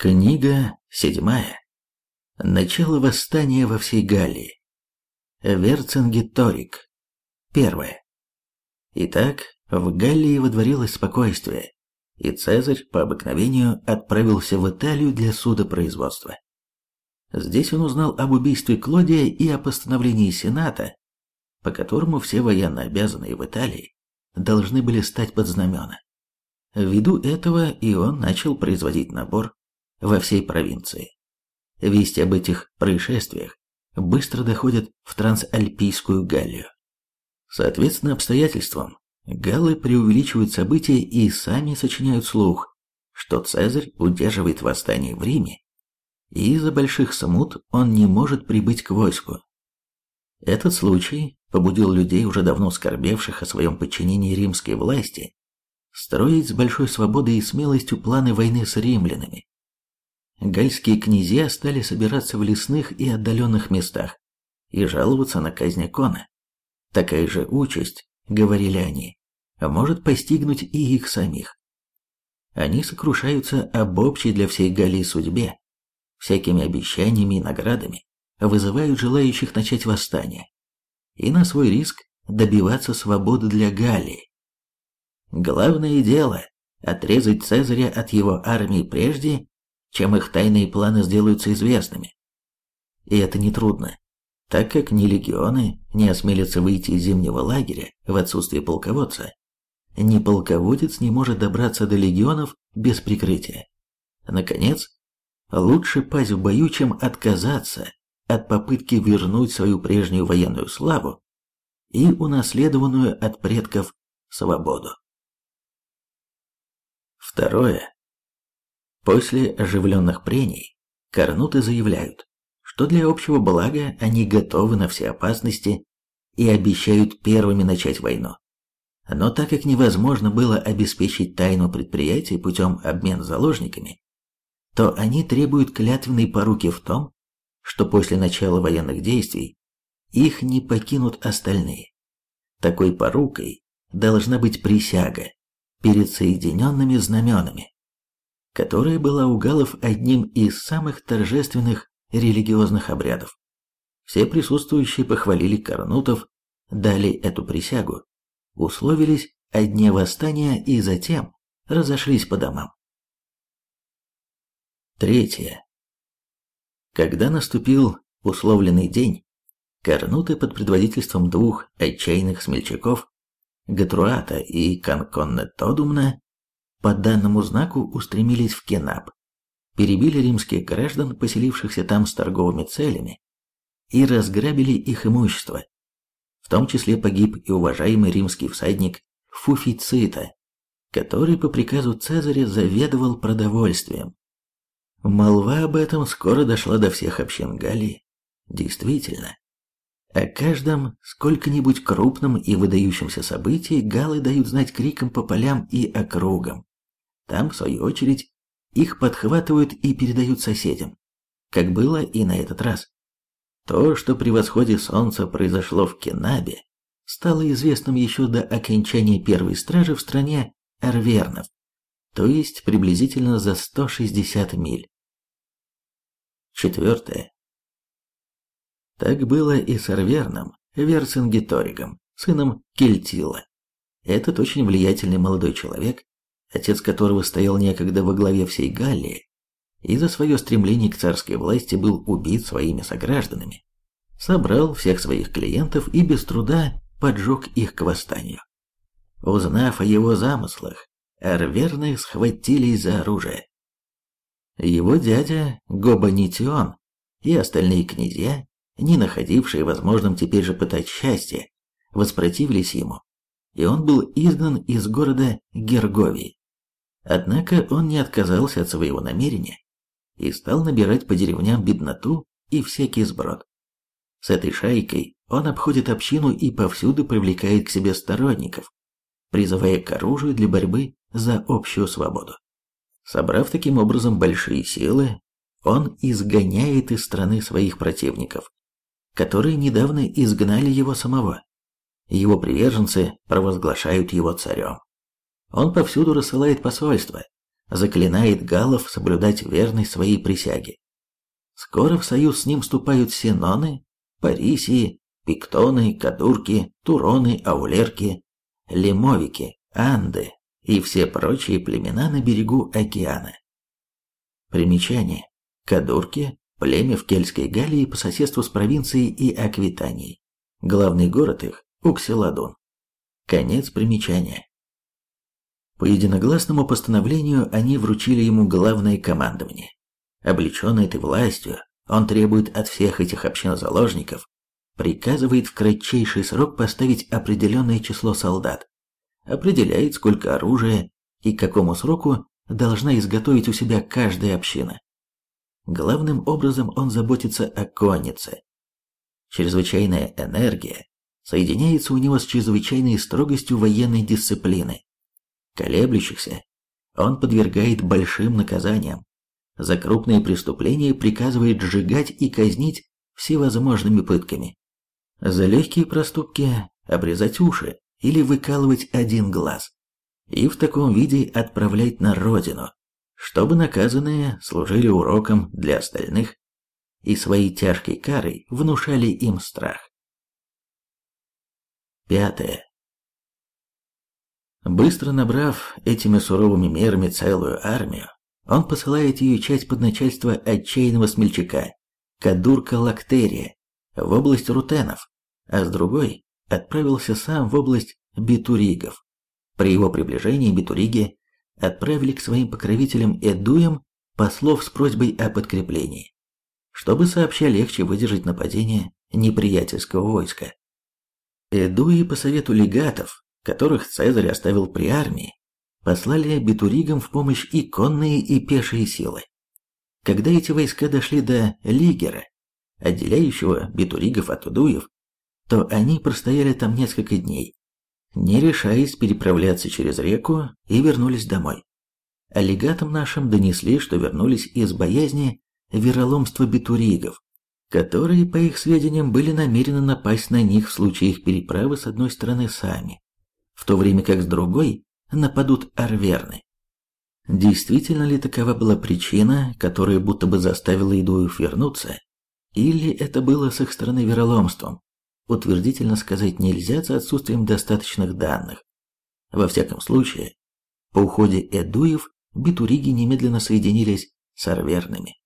Книга седьмая. Начало восстания во всей Галлии. Верцингеторик. Первое. Итак, в Галлии водворилось спокойствие, и Цезарь по обыкновению отправился в Италию для судопроизводства. Здесь он узнал об убийстве Клодия и о постановлении Сената, по которому все военнообязанные в Италии должны были стать под знамена. Ввиду этого и он начал производить набор во всей провинции. Вести об этих происшествиях быстро доходят в Трансальпийскую Галлию. Соответственно обстоятельствам, галлы преувеличивают события и сами сочиняют слух, что Цезарь удерживает восстание в Риме, и из-за больших смут он не может прибыть к войску. Этот случай побудил людей, уже давно скорбевших о своем подчинении римской власти, строить с большой свободой и смелостью планы войны с римлянами гальские князья стали собираться в лесных и отдаленных местах и жаловаться на казнь Кона. Такая же участь, говорили они, может постигнуть и их самих. Они сокрушаются об общей для всей Галлии судьбе, всякими обещаниями и наградами, вызывают желающих начать восстание и на свой риск добиваться свободы для Галлии. Главное дело – отрезать Цезаря от его армии прежде, чем их тайные планы сделаются известными. И это нетрудно, так как ни легионы не осмелятся выйти из зимнего лагеря в отсутствие полководца, ни полководец не может добраться до легионов без прикрытия. Наконец, лучше пасть в бою, чем отказаться от попытки вернуть свою прежнюю военную славу и унаследованную от предков свободу. Второе. После оживленных прений корнуты заявляют, что для общего блага они готовы на все опасности и обещают первыми начать войну. Но так как невозможно было обеспечить тайну предприятия путем обмена заложниками, то они требуют клятвенной поруки в том, что после начала военных действий их не покинут остальные. Такой порукой должна быть присяга перед соединенными знаменами которая была у галов одним из самых торжественных религиозных обрядов. Все присутствующие похвалили Карнутов, дали эту присягу, условились о дне восстания и затем разошлись по домам. Третье. Когда наступил условленный день, Карнуты под предводительством двух отчаянных смельчаков, Гатруата и Канконне Тодумна, по данному знаку устремились в Кенап, перебили римских граждан, поселившихся там с торговыми целями, и разграбили их имущество. В том числе погиб и уважаемый римский всадник Фуфицита, который по приказу Цезаря заведовал продовольствием. Молва об этом скоро дошла до всех общин Галлии. Действительно, о каждом сколько-нибудь крупном и выдающемся событии галы дают знать криком по полям и округам. Там, в свою очередь, их подхватывают и передают соседям, как было и на этот раз. То, что при восходе солнца произошло в Кенабе, стало известным еще до окончания первой стражи в стране Арвернов, то есть приблизительно за 160 миль. Четвертое. Так было и с Арверном, Верцингеторигом, сыном Кельтила. Этот очень влиятельный молодой человек отец которого стоял некогда во главе всей Галлии, и за свое стремление к царской власти был убит своими согражданами, собрал всех своих клиентов и без труда поджег их к восстанию. Узнав о его замыслах, арверны схватились за оружие. Его дядя Гобанитион и остальные князья, не находившие возможным теперь же пытать счастье, воспротивились ему, и он был изгнан из города Герговии. Однако он не отказался от своего намерения и стал набирать по деревням бедноту и всякий сброд. С этой шайкой он обходит общину и повсюду привлекает к себе сторонников, призывая к оружию для борьбы за общую свободу. Собрав таким образом большие силы, он изгоняет из страны своих противников, которые недавно изгнали его самого. Его приверженцы провозглашают его царем. Он повсюду рассылает посольства, заклинает галлов соблюдать верность своей присяге. Скоро в союз с ним вступают синоны, парисии, пиктоны, кадурки, туроны, аулерки, лемовики, анды и все прочие племена на берегу океана. Примечание. Кадурки – племя в Кельтской Галлии по соседству с провинцией и Аквитанией. Главный город их – Уксиладун. Конец примечания. По единогласному постановлению они вручили ему главное командование. Облеченный этой властью, он требует от всех этих общин заложников, приказывает в кратчайший срок поставить определенное число солдат, определяет, сколько оружия и к какому сроку должна изготовить у себя каждая община. Главным образом он заботится о коннице. Чрезвычайная энергия соединяется у него с чрезвычайной строгостью военной дисциплины. Колеблющихся он подвергает большим наказаниям. За крупные преступления приказывает сжигать и казнить всевозможными пытками. За легкие проступки обрезать уши или выкалывать один глаз. И в таком виде отправлять на родину, чтобы наказанные служили уроком для остальных и своей тяжкой карой внушали им страх. Пятое. Быстро набрав этими суровыми мерами целую армию, он посылает ее часть под начальство отчаянного смельчака, Кадурка Лактерия, в область Рутенов, а с другой отправился сам в область Битуригов. При его приближении Битуриги отправили к своим покровителям Эдуям послов с просьбой о подкреплении, чтобы сообща легче выдержать нападение неприятельского войска. Эдуи по совету легатов, которых Цезарь оставил при армии, послали битуригам в помощь и конные, и пешие силы. Когда эти войска дошли до Лигера, отделяющего битуригов от удуев, то они простояли там несколько дней, не решаясь переправляться через реку и вернулись домой. Аллигатам нашим донесли, что вернулись из боязни вероломства битуригов, которые, по их сведениям, были намерены напасть на них в случае их переправы с одной стороны сами, в то время как с другой нападут арверны. Действительно ли такова была причина, которая будто бы заставила Идуев вернуться, или это было с их стороны вероломством, утвердительно сказать нельзя за отсутствием достаточных данных. Во всяком случае, по уходе Эдуев битуриги немедленно соединились с арверными.